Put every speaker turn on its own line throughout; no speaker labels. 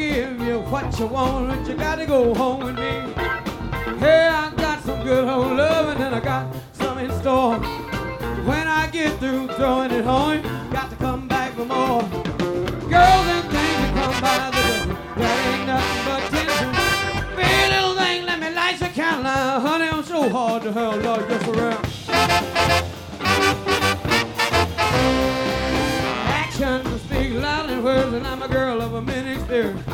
give you what you want, but you gotta go home with me. Hey, I got some good old loving and I got some in store. When I get through throwing it home, got to come back for more. Girls and things come by the dozen, that ain't nothing but tension. Big little thing, let me light your candle honey. I'm so hard to hell, Lord, just around. And I'm a girl of a many experience.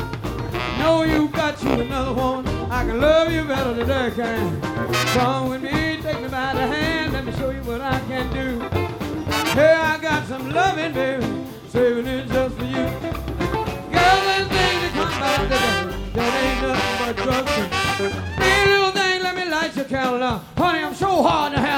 Know you got you another one. I can love you better than I can. Come with me, take me by the hand, let me show you what I can do. Hey, I got some loving, baby, saving it just for you. Girl, and things that come by the day, that ain't nothing but drugs. Hey, little thing, let me light your candle now. Honey, I'm so hard to hell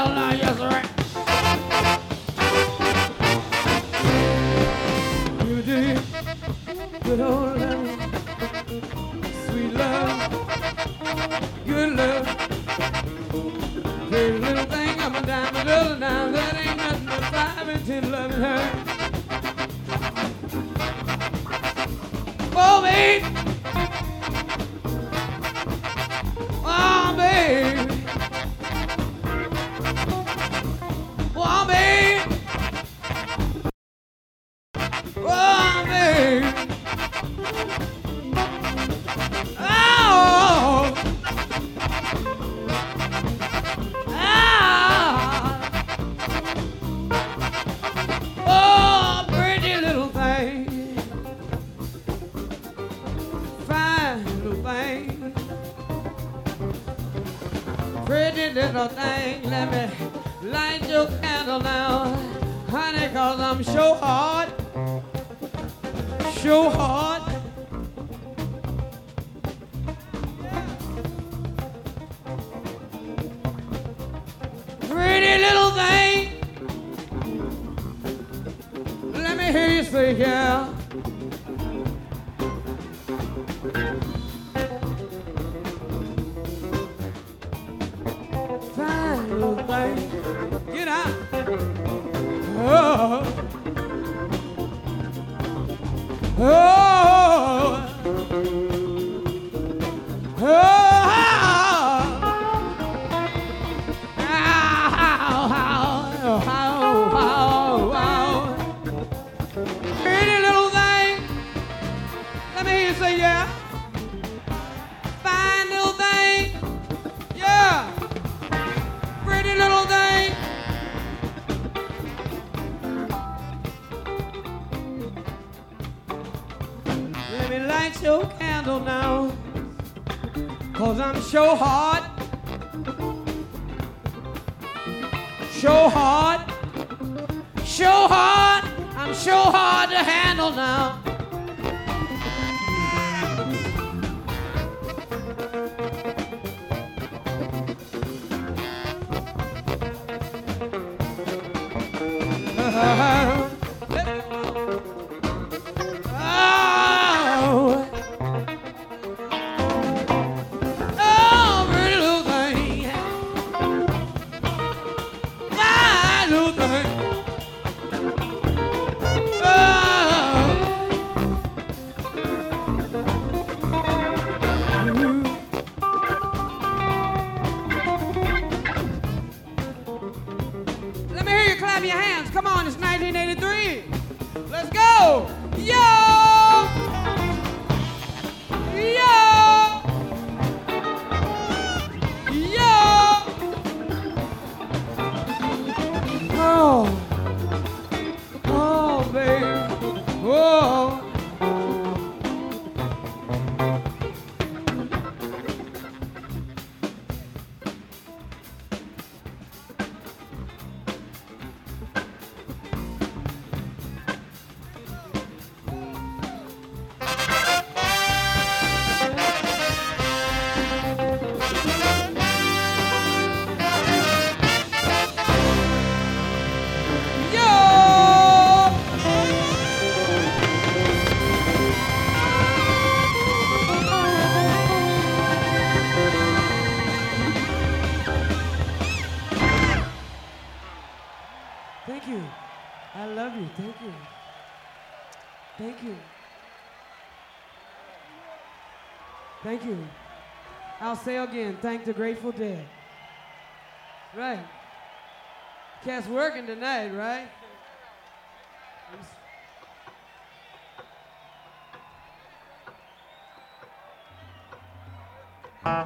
Oh, thing. Pretty little thing. Let me light your candle now. Honey, cause I'm so hard. So hard. Pretty little thing. Let me hear you say, yeah. Your candle now. Cause I'm so hot. So hot. So hot. I'm so hard to handle now. Oh. you. I love you. Thank you. Thank you. Thank you. I'll say again, thank the Grateful Dead. Right. Cat's working tonight, right? Uh,